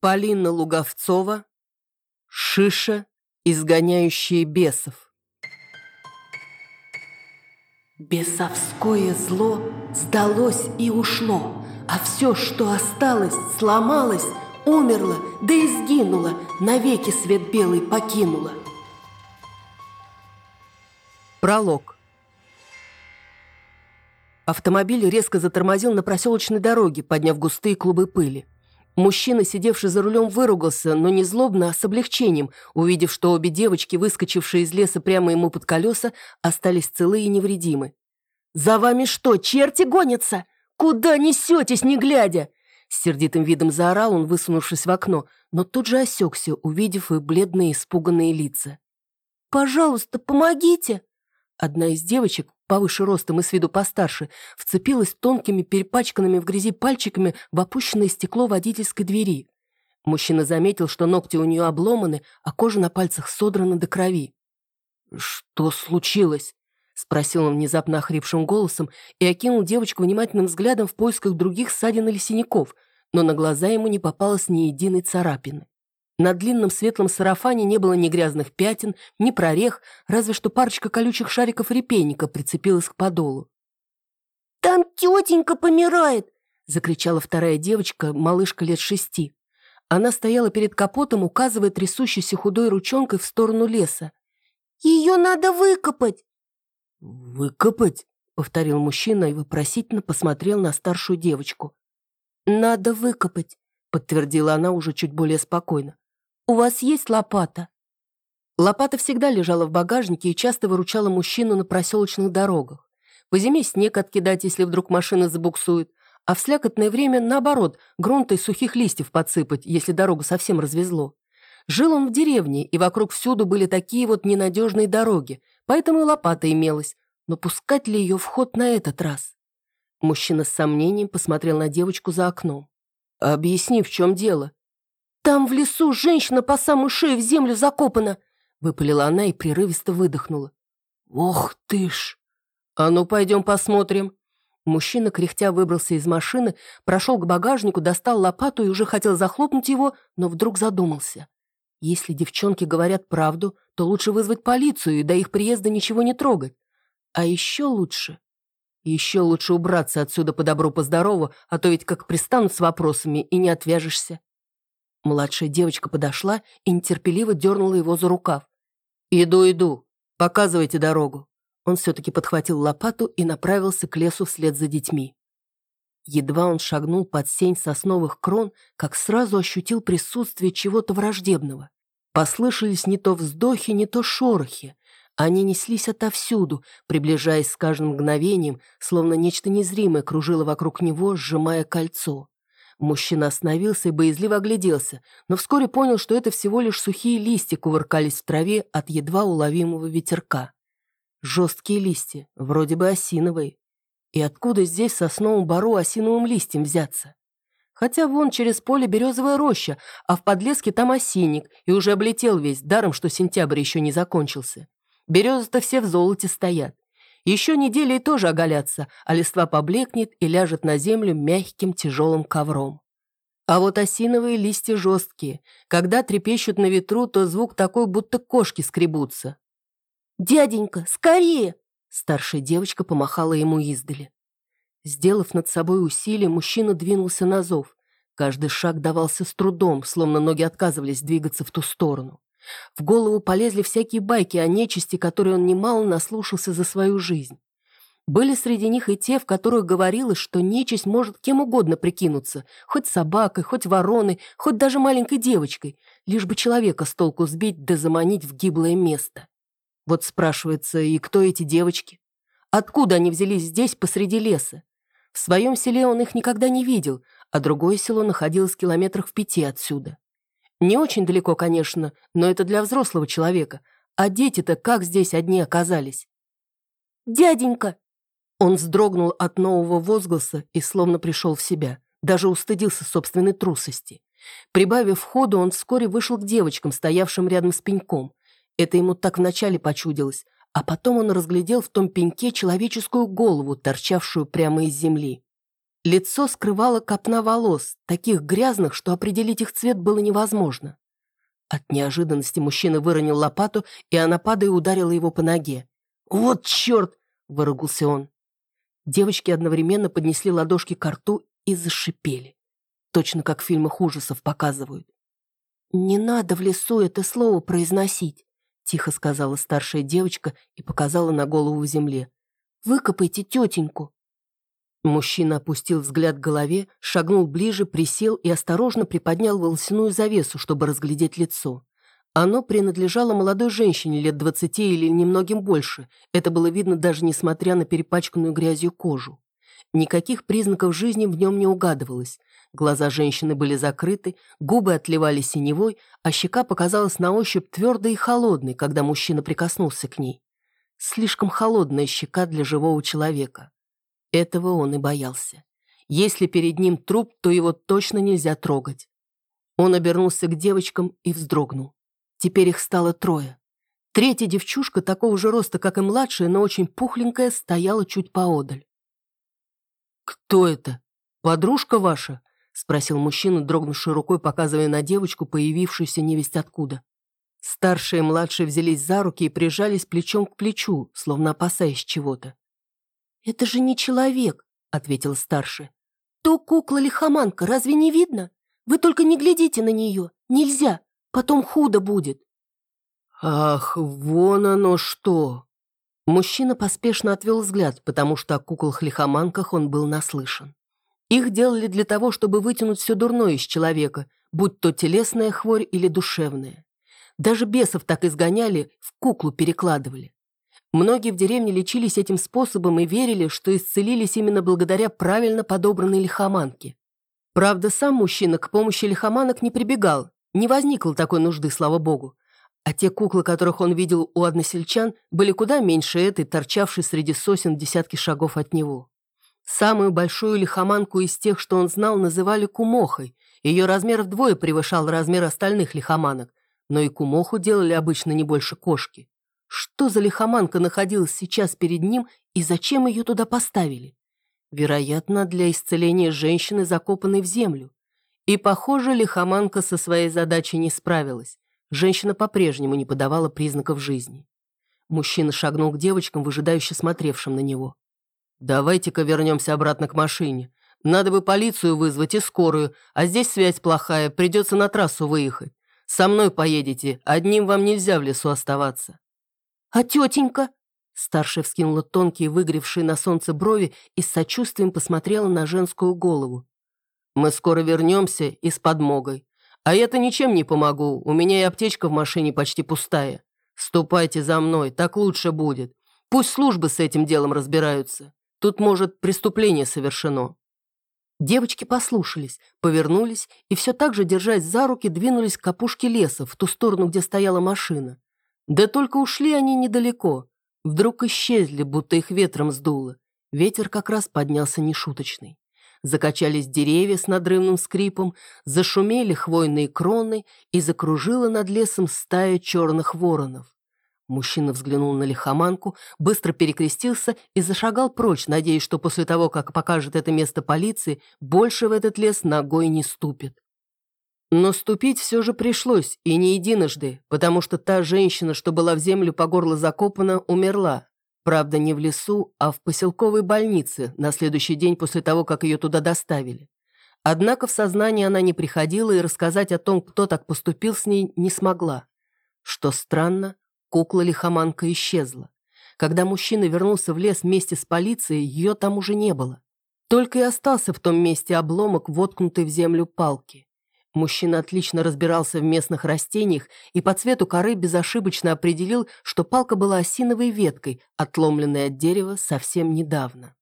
Полина Луговцова, Шиша, изгоняющие бесов. Бесовское зло сдалось и ушло, а все, что осталось, сломалось, умерло, да и сгинуло, навеки свет белый покинуло. Пролог. Автомобиль резко затормозил на проселочной дороге, подняв густые клубы пыли. Мужчина, сидевший за рулем, выругался, но не злобно, а с облегчением, увидев, что обе девочки, выскочившие из леса прямо ему под колеса, остались целы и невредимы. «За вами что, черти гонятся? Куда несетесь, не глядя?» С сердитым видом заорал он, высунувшись в окно, но тут же осекся, увидев их бледные испуганные лица. «Пожалуйста, помогите!» Одна из девочек, повыше ростом и с виду постарше, вцепилась тонкими, перепачканными в грязи пальчиками в опущенное стекло водительской двери. Мужчина заметил, что ногти у нее обломаны, а кожа на пальцах содрана до крови. «Что случилось?» — спросил он внезапно охрипшим голосом и окинул девочку внимательным взглядом в поисках других ссадин или синяков, но на глаза ему не попалось ни единой царапины. На длинном светлом сарафане не было ни грязных пятен, ни прорех, разве что парочка колючих шариков репейника прицепилась к подолу. «Там тетенька помирает!» — закричала вторая девочка, малышка лет шести. Она стояла перед капотом, указывая трясущейся худой ручонкой в сторону леса. «Ее надо выкопать!» «Выкопать?» — повторил мужчина и вопросительно посмотрел на старшую девочку. «Надо выкопать», — подтвердила она уже чуть более спокойно. «У вас есть лопата?» Лопата всегда лежала в багажнике и часто выручала мужчину на проселочных дорогах. По зиме снег откидать, если вдруг машина забуксует, а в слякотное время, наоборот, грунта и сухих листьев подсыпать, если дорогу совсем развезло. Жил он в деревне, и вокруг всюду были такие вот ненадежные дороги, поэтому и лопата имелась. Но пускать ли ее в ход на этот раз? Мужчина с сомнением посмотрел на девочку за окном. «Объясни, в чем дело?» «Там в лесу женщина по самую шею в землю закопана!» Выпалила она и прерывисто выдохнула. «Ох ты ж!» «А ну, пойдем посмотрим!» Мужчина, кряхтя, выбрался из машины, прошел к багажнику, достал лопату и уже хотел захлопнуть его, но вдруг задумался. Если девчонки говорят правду, то лучше вызвать полицию и до их приезда ничего не трогать. А еще лучше... Еще лучше убраться отсюда по добру, по а то ведь как пристанут с вопросами и не отвяжешься. Младшая девочка подошла и нетерпеливо дернула его за рукав. «Иду, иду. Показывайте дорогу». Он все-таки подхватил лопату и направился к лесу вслед за детьми. Едва он шагнул под сень сосновых крон, как сразу ощутил присутствие чего-то враждебного. Послышались не то вздохи, не то шорохи. Они неслись отовсюду, приближаясь с каждым мгновением, словно нечто незримое кружило вокруг него, сжимая кольцо. Мужчина остановился и боязливо огляделся, но вскоре понял, что это всего лишь сухие листья кувыркались в траве от едва уловимого ветерка. Жесткие листья, вроде бы осиновые. И откуда здесь в сосновом бару осиновым листьям взяться? Хотя вон через поле березовая роща, а в подлеске там осинник, и уже облетел весь, даром, что сентябрь еще не закончился. Березы-то все в золоте стоят. Еще недели тоже оголятся, а листва поблекнет и ляжет на землю мягким тяжелым ковром. А вот осиновые листья жесткие. Когда трепещут на ветру, то звук такой, будто кошки скребутся. «Дяденька, скорее!» Старшая девочка помахала ему издали. Сделав над собой усилие, мужчина двинулся на зов. Каждый шаг давался с трудом, словно ноги отказывались двигаться в ту сторону. В голову полезли всякие байки о нечисти, которые он немало наслушался за свою жизнь. Были среди них и те, в которых говорилось, что нечисть может кем угодно прикинуться, хоть собакой, хоть вороной, хоть даже маленькой девочкой, лишь бы человека с толку сбить да заманить в гиблое место. Вот спрашивается, и кто эти девочки? Откуда они взялись здесь, посреди леса? В своем селе он их никогда не видел, а другое село находилось в километрах в пяти отсюда. Не очень далеко, конечно, но это для взрослого человека. А дети-то как здесь одни оказались? «Дяденька!» Он вздрогнул от нового возгласа и словно пришел в себя. Даже устыдился собственной трусости. Прибавив ходу, он вскоре вышел к девочкам, стоявшим рядом с пеньком. Это ему так вначале почудилось, а потом он разглядел в том пеньке человеческую голову, торчавшую прямо из земли. Лицо скрывало копна волос, таких грязных, что определить их цвет было невозможно. От неожиданности мужчина выронил лопату, и она, падая, ударила его по ноге. «Вот черт!» – выругался он. Девочки одновременно поднесли ладошки к рту и зашипели. Точно как в фильмах ужасов показывают. «Не надо в лесу это слово произносить», – тихо сказала старшая девочка и показала на голову в земле. «Выкопайте тетеньку». Мужчина опустил взгляд к голове, шагнул ближе, присел и осторожно приподнял волосяную завесу, чтобы разглядеть лицо. Оно принадлежало молодой женщине лет двадцати или немногим больше. Это было видно даже несмотря на перепачканную грязью кожу. Никаких признаков жизни в нем не угадывалось. Глаза женщины были закрыты, губы отливали синевой, а щека показалась на ощупь твердой и холодной, когда мужчина прикоснулся к ней. Слишком холодная щека для живого человека. Этого он и боялся. Если перед ним труп, то его точно нельзя трогать. Он обернулся к девочкам и вздрогнул. Теперь их стало трое. Третья девчушка, такого же роста, как и младшая, но очень пухленькая, стояла чуть поодаль. «Кто это? Подружка ваша?» — спросил мужчина, дрогнувший рукой, показывая на девочку, появившуюся невесть откуда. Старшие и младшие взялись за руки и прижались плечом к плечу, словно опасаясь чего-то. «Это же не человек», — ответил старший. «То кукла-лихоманка, разве не видно? Вы только не глядите на нее. Нельзя. Потом худо будет». «Ах, вон оно что!» Мужчина поспешно отвел взгляд, потому что о куклах-лихоманках он был наслышан. Их делали для того, чтобы вытянуть все дурное из человека, будь то телесная хворь или душевная. Даже бесов так изгоняли, в куклу перекладывали. Многие в деревне лечились этим способом и верили, что исцелились именно благодаря правильно подобранной лихоманке. Правда, сам мужчина к помощи лихоманок не прибегал, не возникло такой нужды, слава богу. А те куклы, которых он видел у односельчан, были куда меньше этой, торчавшей среди сосен десятки шагов от него. Самую большую лихоманку из тех, что он знал, называли кумохой. Ее размер вдвое превышал размер остальных лихоманок, но и кумоху делали обычно не больше кошки. Что за лихоманка находилась сейчас перед ним и зачем ее туда поставили? Вероятно, для исцеления женщины, закопанной в землю. И, похоже, лихоманка со своей задачей не справилась. Женщина по-прежнему не подавала признаков жизни. Мужчина шагнул к девочкам, выжидающе смотревшим на него. «Давайте-ка вернемся обратно к машине. Надо бы полицию вызвать и скорую, а здесь связь плохая, придется на трассу выехать. Со мной поедете, одним вам нельзя в лесу оставаться». «А тетенька?» Старшая вскинула тонкие, выгоревшие на солнце брови и с сочувствием посмотрела на женскую голову. «Мы скоро вернемся и с подмогой. А я-то ничем не помогу, у меня и аптечка в машине почти пустая. Ступайте за мной, так лучше будет. Пусть службы с этим делом разбираются. Тут, может, преступление совершено». Девочки послушались, повернулись и все так же, держась за руки, двинулись к опушке леса, в ту сторону, где стояла машина. Да только ушли они недалеко. Вдруг исчезли, будто их ветром сдуло. Ветер как раз поднялся нешуточный. Закачались деревья с надрывным скрипом, зашумели хвойные кроны и закружила над лесом стая черных воронов. Мужчина взглянул на лихоманку, быстро перекрестился и зашагал прочь, надеясь, что после того, как покажет это место полиции, больше в этот лес ногой не ступит. Но ступить все же пришлось, и не единожды, потому что та женщина, что была в землю по горло закопана, умерла. Правда, не в лесу, а в поселковой больнице на следующий день после того, как ее туда доставили. Однако в сознание она не приходила и рассказать о том, кто так поступил с ней, не смогла. Что странно, кукла-лихоманка исчезла. Когда мужчина вернулся в лес вместе с полицией, ее там уже не было. Только и остался в том месте обломок, воткнутый в землю палки. Мужчина отлично разбирался в местных растениях и по цвету коры безошибочно определил, что палка была осиновой веткой, отломленной от дерева совсем недавно.